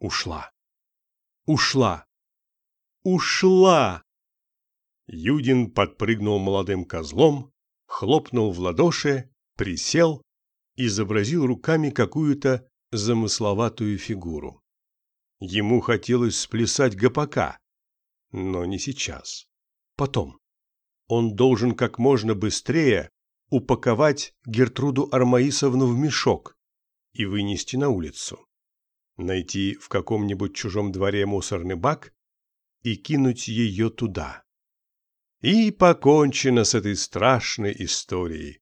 ушла. Ушла. Ушла! Юдин подпрыгнул молодым козлом, хлопнул в ладоши, присел, изобразил руками какую-то замысловатую фигуру. Ему хотелось сплясать гопака, но не сейчас. Потом. Он должен как можно быстрее упаковать Гертруду Армаисовну в мешок и вынести на улицу. Найти в каком-нибудь чужом дворе мусорный бак и кинуть ее туда. И покончено с этой страшной историей.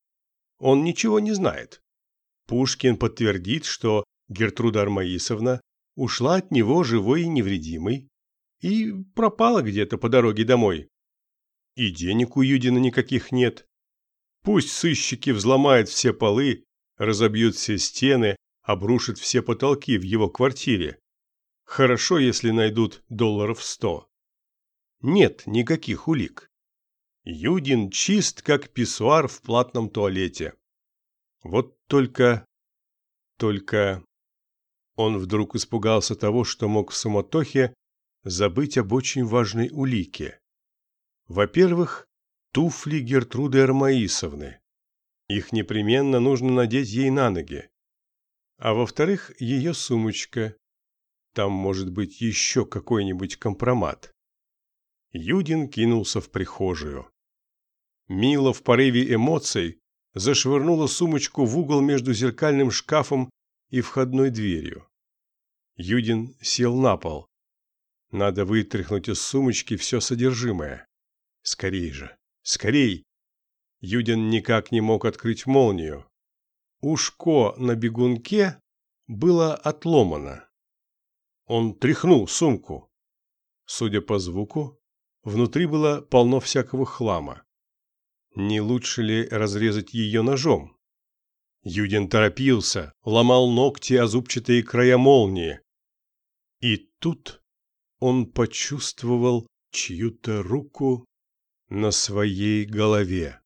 Он ничего не знает. Пушкин подтвердит, что Гертруда Армаисовна ушла от него живой и невредимой и пропала где-то по дороге домой. И денег у Юдина никаких нет. Пусть сыщики взломают все полы, разобьют все стены, обрушат все потолки в его квартире. Хорошо, если найдут долларов сто. Нет никаких улик. Юдин чист, как писсуар в платном туалете. Вот только... Только... Он вдруг испугался того, что мог в суматохе забыть об очень важной улике. Во-первых, туфли Гертруды Армаисовны. Их непременно нужно надеть ей на ноги. А во-вторых, ее сумочка. Там может быть еще какой-нибудь компромат. Юдин кинулся в прихожую. Мила в порыве эмоций зашвырнула сумочку в угол между зеркальным шкафом и входной дверью. Юдин сел на пол. Надо вытряхнуть из сумочки все содержимое. Скорей же, скорей! Юдин никак не мог открыть молнию. Ушко на бегунке было отломано. Он тряхнул сумку. Судя по звуку, внутри было полно всякого хлама. Не лучше ли разрезать ее ножом? Юдин торопился, ломал ногти о зубчатые края молнии. И тут он почувствовал чью-то руку на своей голове.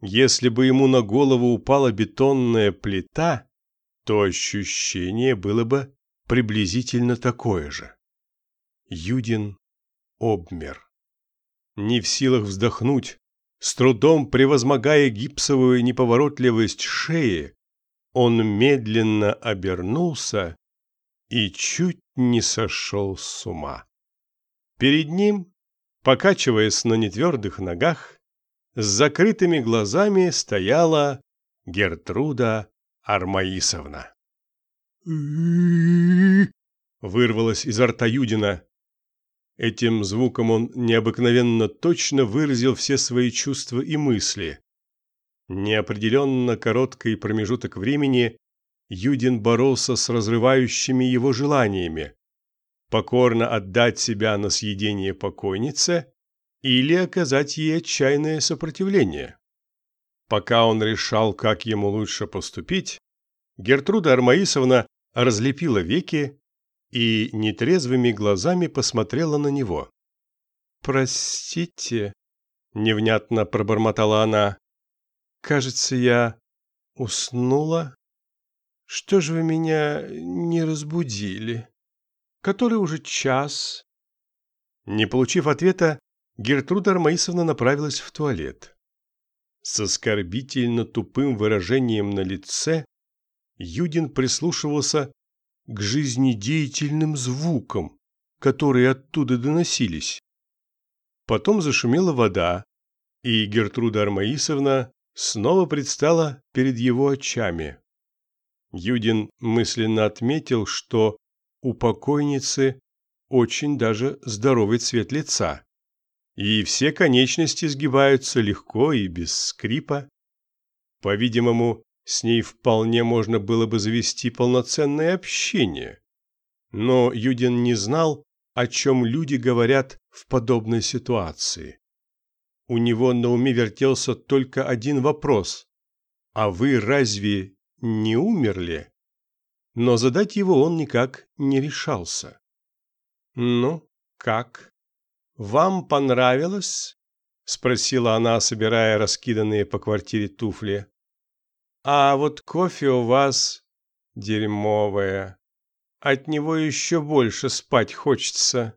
Если бы ему на голову упала бетонная плита, то ощущение было бы приблизительно такое же. Юдин обмер. Не в силах вздохнуть, с трудом превозмогая гипсовую неповоротливость шеи, он медленно обернулся и чуть не сошел с ума. Перед ним, покачиваясь на нетвердых ногах, с закрытыми глазами стояла Гертруда Армаисовна. Вырвалось изо рта Юдина. Этим звуком он необыкновенно точно выразил все свои чувства и мысли. Неопределенно короткий промежуток времени Юдин боролся с разрывающими его желаниями. Покорно отдать себя на съедение покойнице или оказать ей отчаянное сопротивление. Пока он решал, как ему лучше поступить, Гертруда Армаисовна разлепила веки и нетрезвыми глазами посмотрела на него. «Простите», — невнятно пробормотала она, — «кажется, я уснула? Что же вы меня не разбудили? Который уже час?» Не получив ответа, Гертруда Армаисовна направилась в туалет. С оскорбительно тупым выражением на лице Юдин прислушивался к жизнедеятельным звукам, которые оттуда доносились. Потом зашумела вода, и Гертруда Армаисовна снова предстала перед его очами. Юдин мысленно отметил, что у покойницы очень даже здоровый цвет лица, и все конечности сгибаются легко и без скрипа. По-видимому, с ней вполне можно было бы завести полноценное общение. Но Юдин не знал, о чем люди говорят в подобной ситуации. У него на уме вертелся только один вопрос. «А вы разве не умерли?» Но задать его он никак не решался. «Ну, как? Вам понравилось?» – спросила она, собирая раскиданные по квартире туфли. А вот кофе у вас дерьмовое. От него еще больше спать хочется.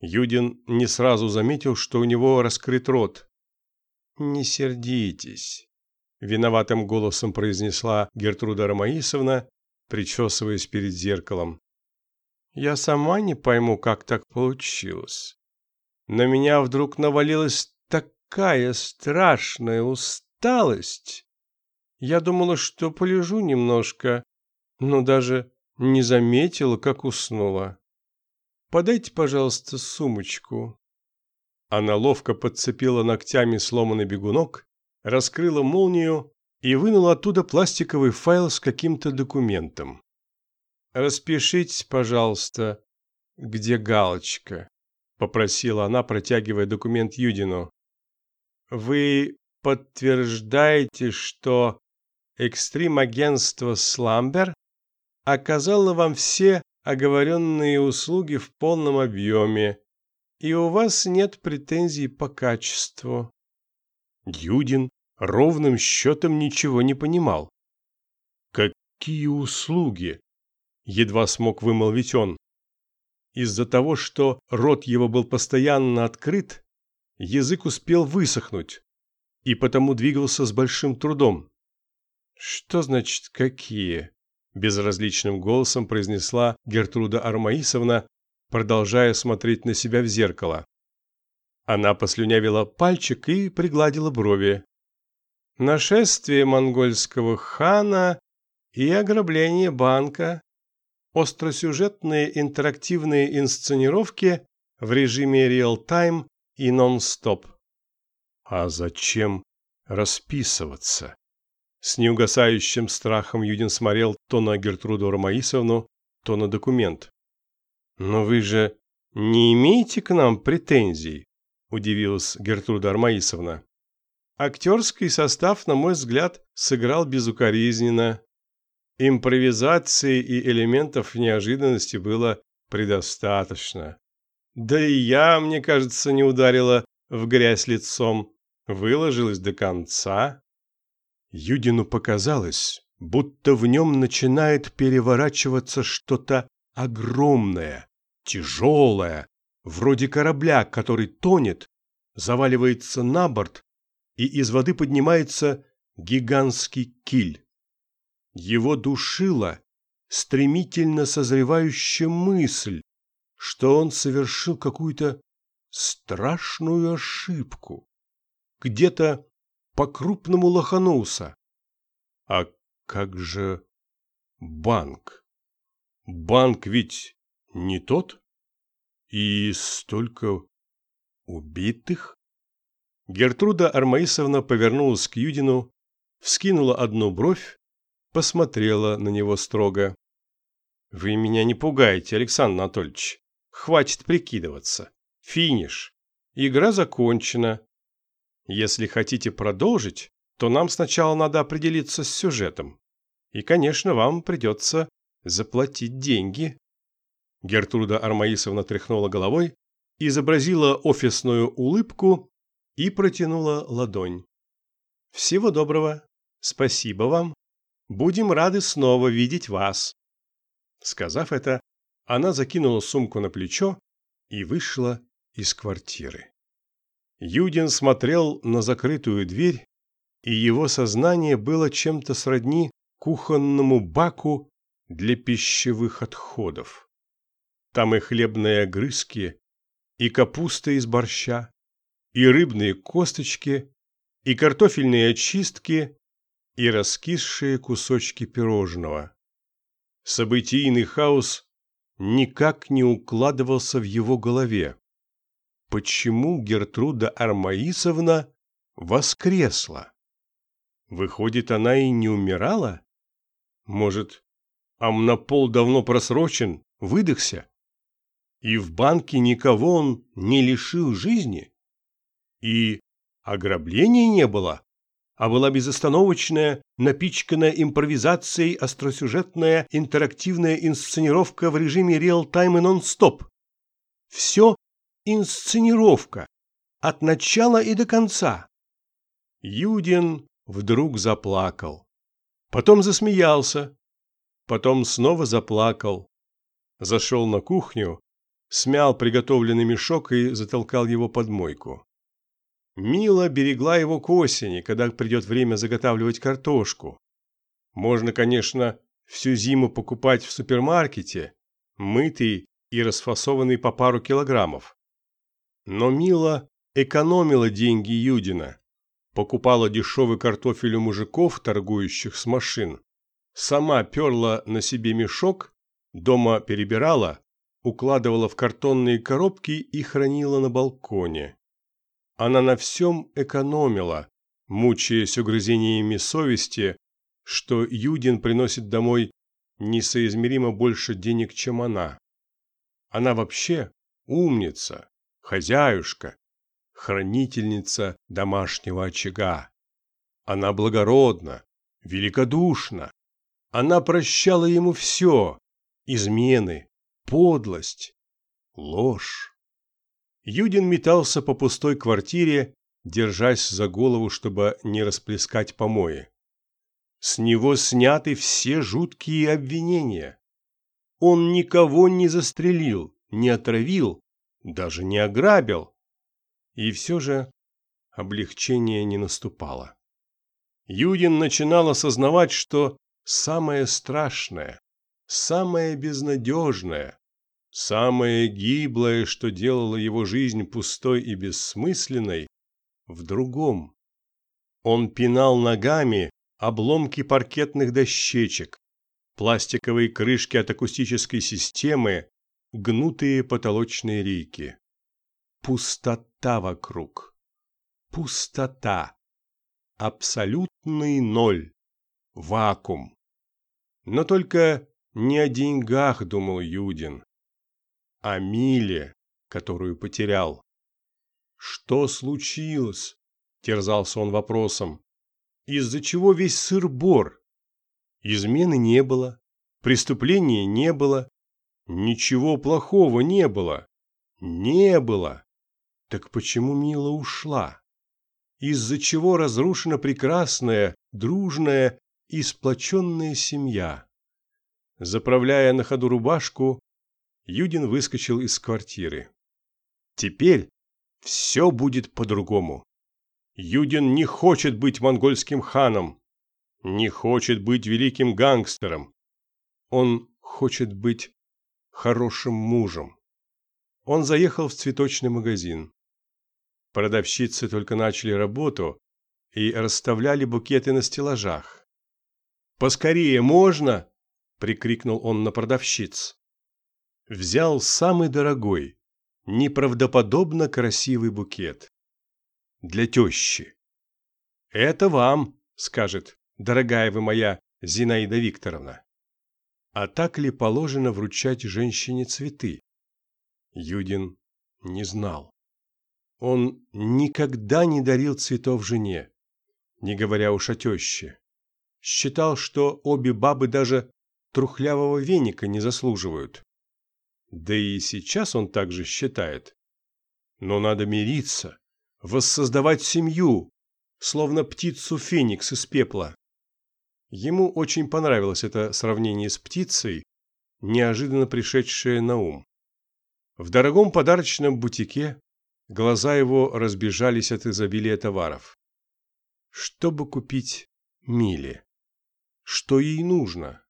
Юдин не сразу заметил, что у него раскрыт рот. «Не сердитесь», — виноватым голосом произнесла Гертруда Ромаисовна, причесываясь перед зеркалом. «Я сама не пойму, как так получилось. На меня вдруг навалилась такая страшная усталость. Я думала, что полежу немножко, но даже не заметила, как уснула. Подайте, пожалуйста, сумочку. Она ловко подцепила ногтями сломанный бегунок, раскрыла молнию и вынула оттуда пластиковый файл с каким-то документом. Распишитесь, пожалуйста, где галочка, попросила она, протягивая документ Юдину. Вы подтверждаете, что экстрим-агентство «Сламбер» оказало вам все оговоренные услуги в полном объеме, и у вас нет претензий по качеству. Юдин ровным счетом ничего не понимал. «Какие услуги?» — едва смог вымолвить он. Из-за того, что рот его был постоянно открыт, язык успел высохнуть и потому двигался с большим трудом. «Что значит «какие»?» – безразличным голосом произнесла Гертруда Армаисовна, продолжая смотреть на себя в зеркало. Она послюнявила пальчик и пригладила брови. «Нашествие монгольского хана и ограбление банка, остросюжетные интерактивные инсценировки в режиме реал-тайм и нон-стоп». «А зачем расписываться?» С неугасающим страхом Юдин смотрел то на Гертруду Ромаисовну, то на документ. «Но вы же не имеете к нам претензий?» – удивилась Гертруда Армаисовна. Актерский состав, на мой взгляд, сыграл безукоризненно. Импровизации и элементов неожиданности было предостаточно. Да и я, мне кажется, не ударила в грязь лицом, выложилась до конца. Юдину показалось, будто в нем начинает переворачиваться что-то огромное, тяжелое, вроде корабля, который тонет, заваливается на борт, и из воды поднимается гигантский киль. Его душила стремительно созревающая мысль, что он совершил какую-то страшную ошибку. Где-то по-крупному лоханулся. А как же банк? Банк ведь не тот? И столько убитых? Гертруда Армаисовна повернулась к Юдину, вскинула одну бровь, посмотрела на него строго. «Вы меня не пугаете, Александр Анатольевич. Хватит прикидываться. Финиш. Игра закончена. Если хотите продолжить, то нам сначала надо определиться с сюжетом. И, конечно, вам придется заплатить деньги. Гертруда Армаисовна тряхнула головой, изобразила офисную улыбку и протянула ладонь. Всего доброго. Спасибо вам. Будем рады снова видеть вас. Сказав это, она закинула сумку на плечо и вышла из квартиры. Юдин смотрел на закрытую дверь, и его сознание было чем-то сродни кухонному баку для пищевых отходов. Там и хлебные огрызки, и капуста из борща, и рыбные косточки, и картофельные очистки, и раскисшие кусочки пирожного. Событийный хаос никак не укладывался в его голове почему Гертруда Армаисовна воскресла. Выходит, она и не умирала? Может, амнопол давно просрочен, выдохся? И в банке никого он не лишил жизни? И ограбления не было, а была безостановочная, напичканная импровизацией остросюжетная интерактивная инсценировка в режиме реал-тайм и нон-стоп. Все инсценировка от начала и до конца. Юдин вдруг заплакал, потом засмеялся, потом снова заплакал, зашел на кухню, смял приготовленный мешок и затолкал его под мойку. Мила берегла его к осени, когда придет время заготавливать картошку. Можно, конечно, всю зиму покупать в супермаркете, мытый и расфасованный по пару килограммов. Но Мила экономила деньги Юдина, покупала дешевый картофель у мужиков, торгующих с машин, сама перла на себе мешок, дома перебирала, укладывала в картонные коробки и хранила на балконе. Она на всем экономила, мучаясь угрызениями совести, что Юдин приносит домой несоизмеримо больше денег, чем она. Она вообще умница, хозяюшка, хранительница домашнего очага. Она благородна, великодушна. Она прощала ему все – измены, подлость, ложь. Юдин метался по пустой квартире, держась за голову, чтобы не расплескать помои. С него сняты все жуткие обвинения. Он никого не застрелил, не отравил, даже не ограбил. И все же облегчение не наступало. Юдин начинал осознавать, что самое страшное, самое безнадежное, самое гиблое, что делало его жизнь пустой и бессмысленной, в другом. Он пинал ногами обломки паркетных дощечек, пластиковые крышки от акустической системы, гнутые потолочные рейки. Пустота вокруг. Пустота. Абсолютный ноль. Вакуум. Но только не о деньгах думал Юдин. О Миле, которую потерял. Что случилось? Терзался он вопросом из-за чего весь сыр-бор. Измены не было, преступления не было, ничего плохого не было. Не было. Так почему Мила ушла? Из-за чего разрушена прекрасная, дружная и сплоченная семья? Заправляя на ходу рубашку, Юдин выскочил из квартиры. Теперь все будет по-другому. Юдин не хочет быть монгольским ханом, не хочет быть великим гангстером. Он хочет быть хорошим мужем. Он заехал в цветочный магазин. Продавщицы только начали работу и расставляли букеты на стеллажах. «Поскорее можно!» – прикрикнул он на продавщиц. Взял самый дорогой, неправдоподобно красивый букет для тещи. «Это вам», — скажет, дорогая вы моя Зинаида Викторовна. А так ли положено вручать женщине цветы? Юдин не знал. Он никогда не дарил цветов жене, не говоря уж о теще. Считал, что обе бабы даже трухлявого веника не заслуживают. Да и сейчас он также считает. Но надо мириться, воссоздавать семью, словно птицу Феникс из пепла. Ему очень понравилось это сравнение с птицей, неожиданно пришедшее на ум. В дорогом подарочном бутике глаза его разбежались от изобилия товаров. Чтобы купить Миле? Что ей нужно?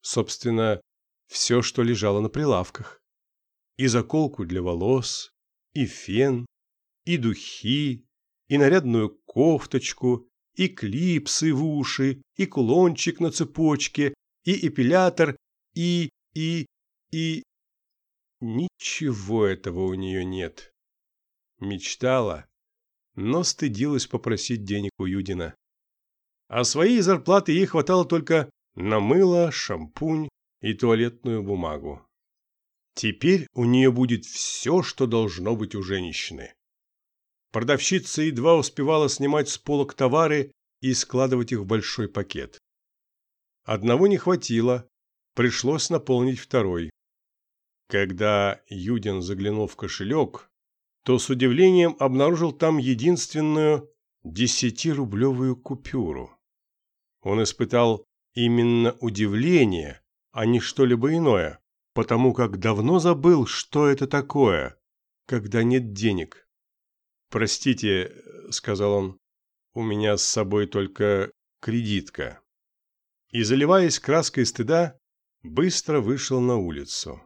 Собственно, все, что лежало на прилавках. И заколку для волос, и фен, и духи, и нарядную кофточку, и клипсы в уши, и кулончик на цепочке, и эпилятор, и, и, и... Ничего этого у нее нет. Мечтала, но стыдилась попросить денег у Юдина. А своей зарплаты ей хватало только на мыло, шампунь и туалетную бумагу. Теперь у нее будет все, что должно быть у женщины. Продавщица едва успевала снимать с полок товары и складывать их в большой пакет. Одного не хватило, пришлось наполнить второй. Когда Юдин заглянул в кошелек, то с удивлением обнаружил там единственную десятирублевую купюру. Он испытал именно удивление, а не что-либо иное, потому как давно забыл, что это такое, когда нет денег. «Простите», — сказал он, — «у меня с собой только кредитка». И, заливаясь краской стыда, быстро вышел на улицу.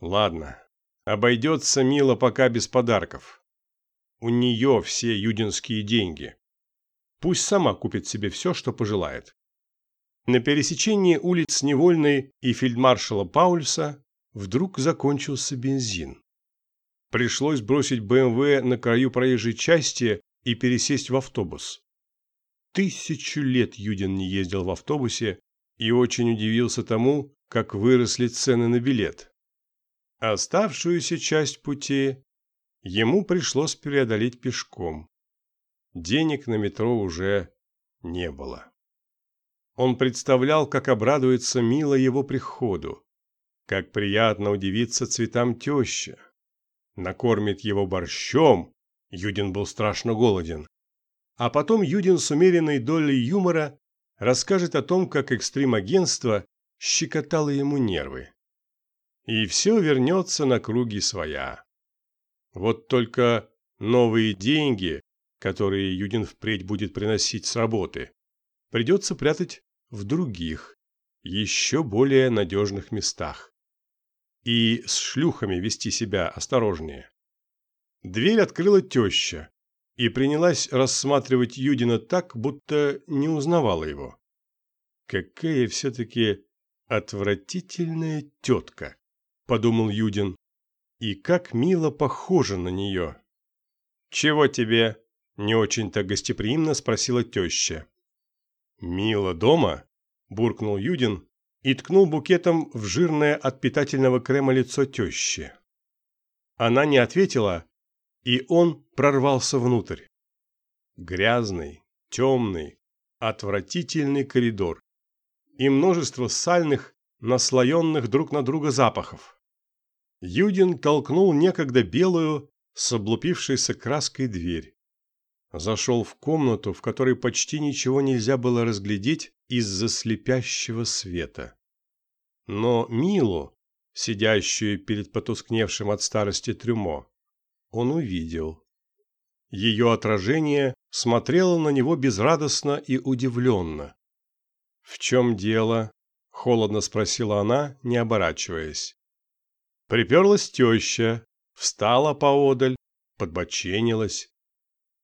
«Ладно, обойдется мило пока без подарков. У нее все юдинские деньги. Пусть сама купит себе все, что пожелает». На пересечении улиц Невольной и фельдмаршала Паульса вдруг закончился бензин. Пришлось бросить БМВ на краю проезжей части и пересесть в автобус. Тысячу лет Юдин не ездил в автобусе и очень удивился тому, как выросли цены на билет. Оставшуюся часть пути ему пришлось преодолеть пешком. Денег на метро уже не было. Он представлял, как обрадуется Мила его приходу, как приятно удивиться цветам теща. Накормит его борщом, Юдин был страшно голоден. А потом Юдин с умеренной долей юмора расскажет о том, как экстрим-агентство щекотало ему нервы. И все вернется на круги своя. Вот только новые деньги, которые Юдин впредь будет приносить с работы, придется прятать в других, еще более надежных местах. И с шлюхами вести себя осторожнее. Дверь открыла теща и принялась рассматривать Юдина так, будто не узнавала его. «Какая все-таки отвратительная тетка», — подумал Юдин. «И как мило похожа на нее». «Чего тебе?» — не очень-то гостеприимно спросила теща. «Мило дома?» – буркнул Юдин и ткнул букетом в жирное от питательного крема лицо тещи. Она не ответила, и он прорвался внутрь. Грязный, темный, отвратительный коридор и множество сальных, наслоенных друг на друга запахов. Юдин толкнул некогда белую, с облупившейся краской дверь. Зашел в комнату, в которой почти ничего нельзя было разглядеть из-за слепящего света. Но Милу, сидящую перед потускневшим от старости трюмо, он увидел. Ее отражение смотрело на него безрадостно и удивленно. «В чем дело?» – холодно спросила она, не оборачиваясь. Приперлась теща, встала поодаль, подбоченилась.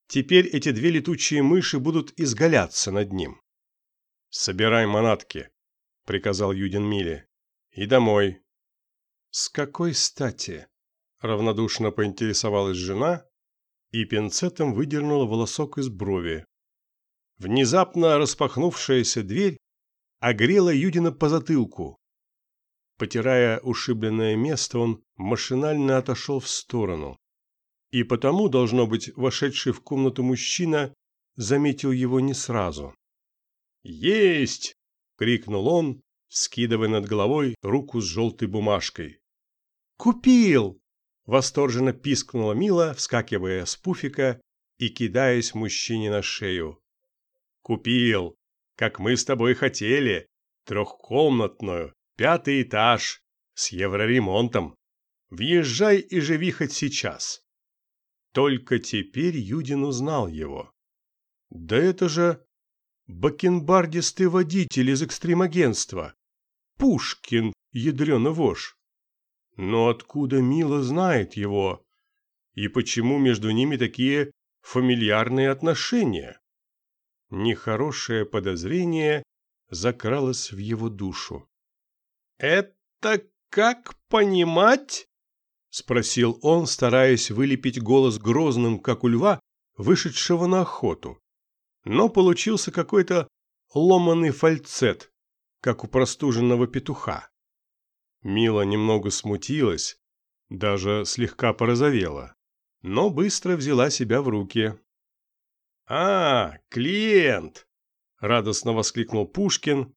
Теперь эти две летучие мыши будут изгаляться над ним. «Собирай манатки», — приказал Юдин Миле. «И домой». «С какой стати?» — равнодушно поинтересовалась жена и пинцетом выдернула волосок из брови. Внезапно распахнувшаяся дверь огрела Юдина по затылку. Потирая ушибленное место, он машинально отошел в сторону и потому, должно быть, вошедший в комнату мужчина заметил его не сразу. «Есть!» — крикнул он, скидывая над головой руку с желтой бумажкой. «Купил!» — восторженно пискнула Мила, вскакивая с пуфика и кидаясь мужчине на шею. «Купил! Как мы с тобой хотели! Трехкомнатную, пятый этаж, с евроремонтом! Въезжай и живи хоть сейчас!» Только теперь Юдин узнал его. Да это же бакенбардистый водитель из экстремагентства. Пушкин, ядрёна вошь. Но откуда Мила знает его? И почему между ними такие фамильярные отношения? Нехорошее подозрение закралось в его душу. «Это как понимать?» Спросил он, стараясь вылепить голос грозным, как у льва, вышедшего на охоту. Но получился какой-то ломаный фальцет, как у простуженного петуха. Мила немного смутилась, даже слегка порозовела, но быстро взяла себя в руки. «А, клиент!» – радостно воскликнул Пушкин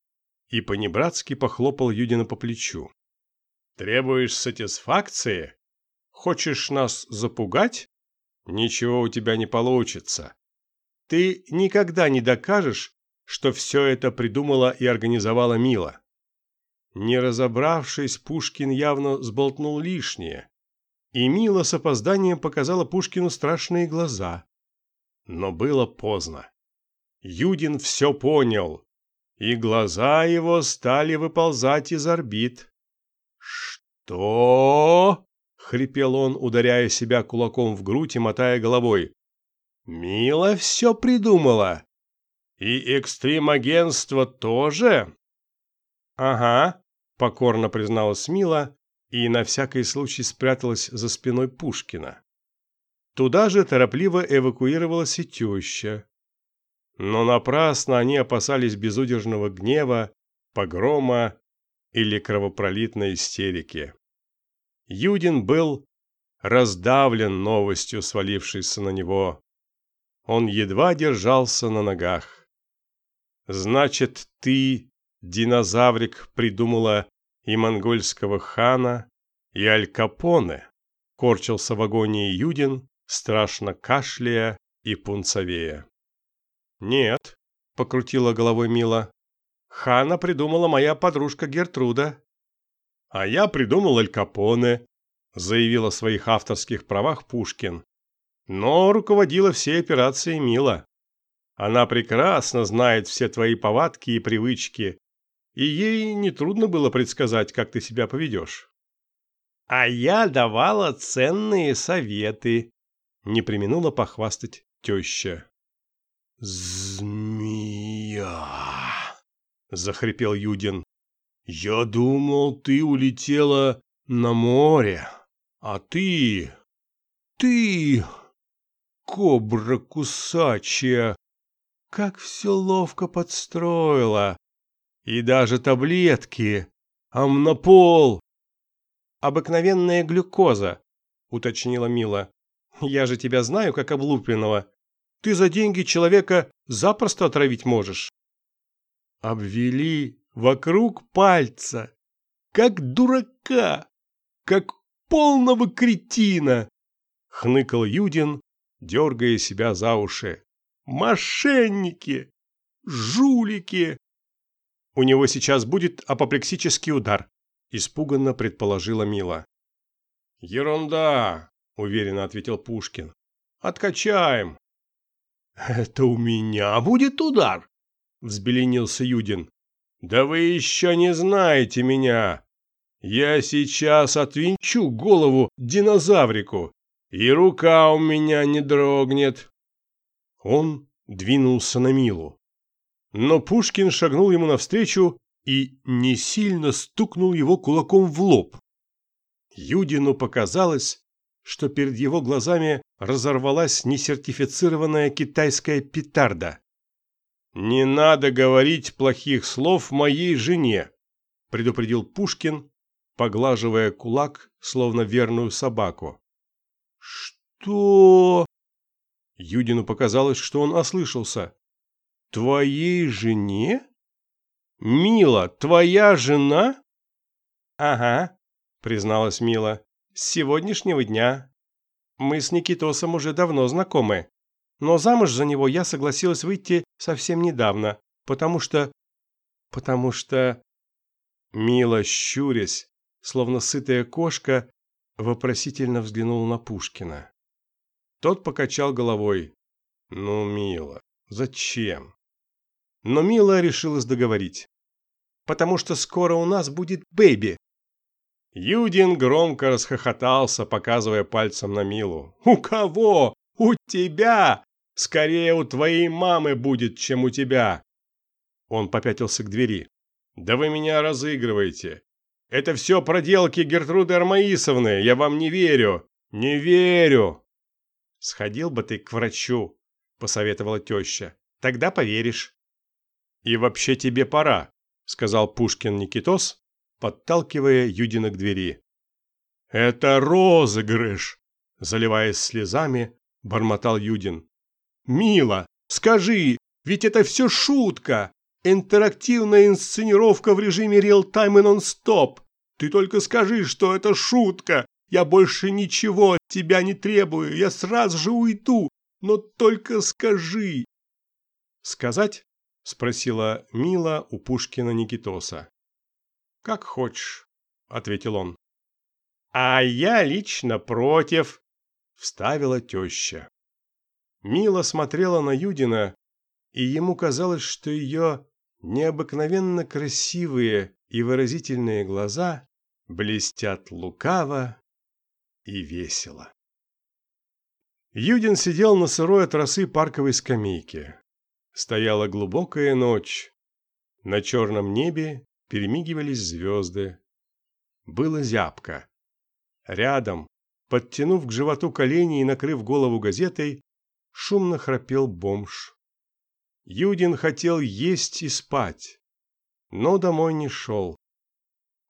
и понебратски похлопал Юдина по плечу. «Требуешь сатисфакции?» Хочешь нас запугать? Ничего у тебя не получится. Ты никогда не докажешь, что все это придумала и организовала Мила. Не разобравшись, Пушкин явно сболтнул лишнее. И Мила с опозданием показала Пушкину страшные глаза. Но было поздно. Юдин все понял, и глаза его стали выползать из орбит. «Что?» — хрипел он, ударяя себя кулаком в грудь и мотая головой. «Мила все придумала. И экстрим-агентство тоже?» «Ага», — покорно призналась Мила и на всякий случай спряталась за спиной Пушкина. Туда же торопливо эвакуировалась и теща. Но напрасно они опасались безудержного гнева, погрома или кровопролитной истерики. Юдин был раздавлен новостью, свалившейся на него. Он едва держался на ногах. «Значит, ты, динозаврик, придумала и монгольского хана, и Аль Капоне?» Корчился в агонии Юдин, страшно кашляя и пунцовея. «Нет», — покрутила головой Мила. «Хана придумала моя подружка Гертруда». «А я придумал Аль Капоне», — заявил о своих авторских правах Пушкин. Но руководила всей операцией Мила. Она прекрасно знает все твои повадки и привычки, и ей нетрудно было предсказать, как ты себя поведешь. А я давала ценные советы, не применула похвастать теща. «Змея!» — захрипел Юдин. «Я думал, ты улетела на море, а ты... ты... кобра кусачая! Как все ловко подстроила! И даже таблетки! Амнопол!» «Обыкновенная глюкоза», — уточнила Мила. «Я же тебя знаю, как облупленного. Ты за деньги человека запросто отравить можешь. Обвели вокруг пальца, как дурака, как полного кретина, хныкал Юдин, дергая себя за уши. Мошенники! Жулики! У него сейчас будет апоплексический удар, испуганно предположила Мила. Ерунда, уверенно ответил Пушкин. Откачаем. «Это у меня будет удар!» — взбеленился Юдин. «Да вы еще не знаете меня! Я сейчас отвинчу голову динозаврику, и рука у меня не дрогнет!» Он двинулся на Милу. Но Пушкин шагнул ему навстречу и не сильно стукнул его кулаком в лоб. Юдину показалось, что перед его глазами разорвалась несертифицированная китайская петарда. «Не надо говорить плохих слов моей жене», – предупредил Пушкин, поглаживая кулак, словно верную собаку. «Что?» Юдину показалось, что он ослышался. «Твоей жене? Мила, твоя жена?» «Ага», – призналась Мила с сегодняшнего дня. Мы с Никитосом уже давно знакомы. Но замуж за него я согласилась выйти совсем недавно, потому что... потому что... Мило щурясь, словно сытая кошка, вопросительно взглянул на Пушкина. Тот покачал головой. «Ну, Мила, зачем?» Но Мила решилась договорить. «Потому что скоро у нас будет бэби. Юдин громко расхохотался, показывая пальцем на Милу. «У кого? У тебя! Скорее у твоей мамы будет, чем у тебя!» Он попятился к двери. «Да вы меня разыгрываете! Это все проделки Гертруды Армаисовны, я вам не верю! Не верю!» «Сходил бы ты к врачу», — посоветовала теща. «Тогда поверишь». «И вообще тебе пора», — сказал Пушкин Никитос, подталкивая Юдина к двери. «Это розыгрыш!» – заливаясь слезами, бормотал Юдин. «Мила, скажи, ведь это все шутка! Интерактивная инсценировка в режиме реал-тайм и нон-стоп! Ты только скажи, что это шутка! Я больше ничего от тебя не требую, я сразу же уйду, но только скажи!» «Сказать?» – спросила Мила у Пушкина Никитоса. «Как хочешь», — ответил он. «А я лично против», — вставила теща. Мила смотрела на Юдина, и ему казалось, что ее необыкновенно красивые и выразительные глаза блестят лукаво и весело. Юдин сидел на сырой от росы парковой скамейке. Стояла глубокая ночь. На черном небе перемигивались звезды. Было зябко. Рядом, подтянув к животу колени и накрыв голову газетой, шумно храпел бомж. Юдин хотел есть и спать, но домой не шел.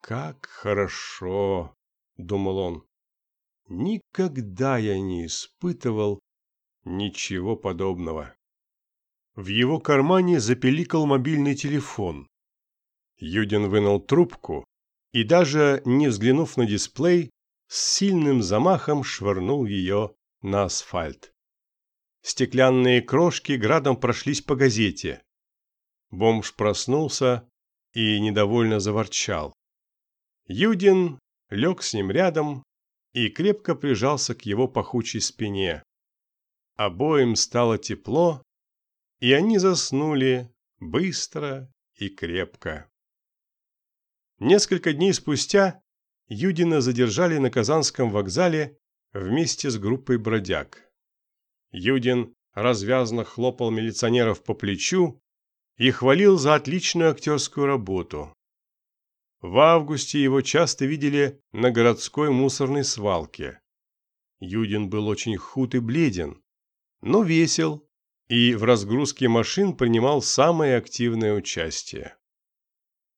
«Как хорошо!» — думал он. «Никогда я не испытывал ничего подобного». В его кармане запеликал мобильный телефон. Юдин вынул трубку и, даже не взглянув на дисплей, с сильным замахом швырнул ее на асфальт. Стеклянные крошки градом прошлись по газете. Бомж проснулся и недовольно заворчал. Юдин лег с ним рядом и крепко прижался к его пахучей спине. Обоим стало тепло, и они заснули быстро и крепко. Несколько дней спустя Юдина задержали на Казанском вокзале вместе с группой бродяг. Юдин развязно хлопал милиционеров по плечу и хвалил за отличную актерскую работу. В августе его часто видели на городской мусорной свалке. Юдин был очень худ и бледен, но весел и в разгрузке машин принимал самое активное участие.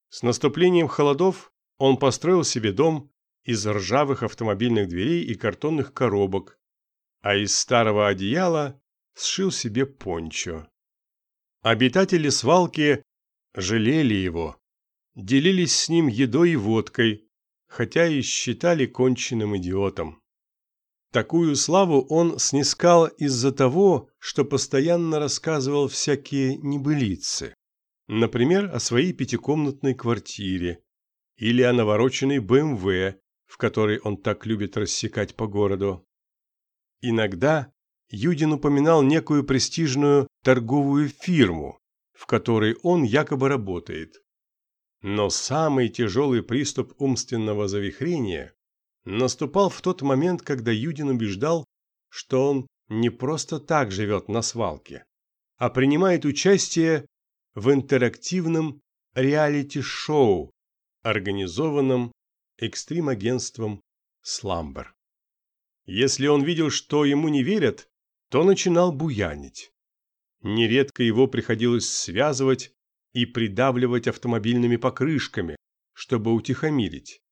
С наступлением холодов он построил себе дом из ржавых автомобильных дверей и картонных коробок, а из старого одеяла сшил себе пончо. Обитатели свалки жалели его, делились с ним едой и водкой, хотя и считали конченным идиотом. Такую славу он снискал из-за того, что постоянно рассказывал всякие небылицы. Например, о своей пятикомнатной квартире или о навороченной БМВ, в которой он так любит рассекать по городу. Иногда Юдин упоминал некую престижную торговую фирму, в которой он якобы работает. Но самый тяжелый приступ умственного завихрения наступал в тот момент, когда Юдин убеждал, что он не просто так живет на свалке, а принимает участие в интерактивном реалити-шоу, организованном экстрим-агентством «Сламбер». Если он видел, что ему не верят, то начинал буянить. Нередко его приходилось связывать и придавливать автомобильными покрышками, чтобы утихомирить.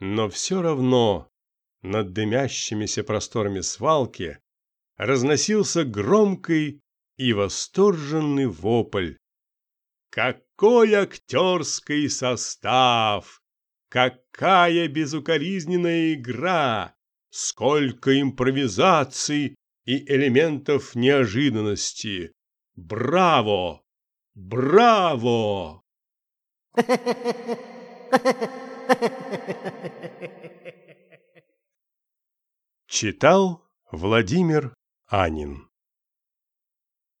Но все равно над дымящимися просторами свалки разносился громкий и восторженный вопль. Какой актерский состав! Какая безукоризненная игра! Сколько импровизаций и элементов неожиданности! Браво! Браво! Читал Владимир Анин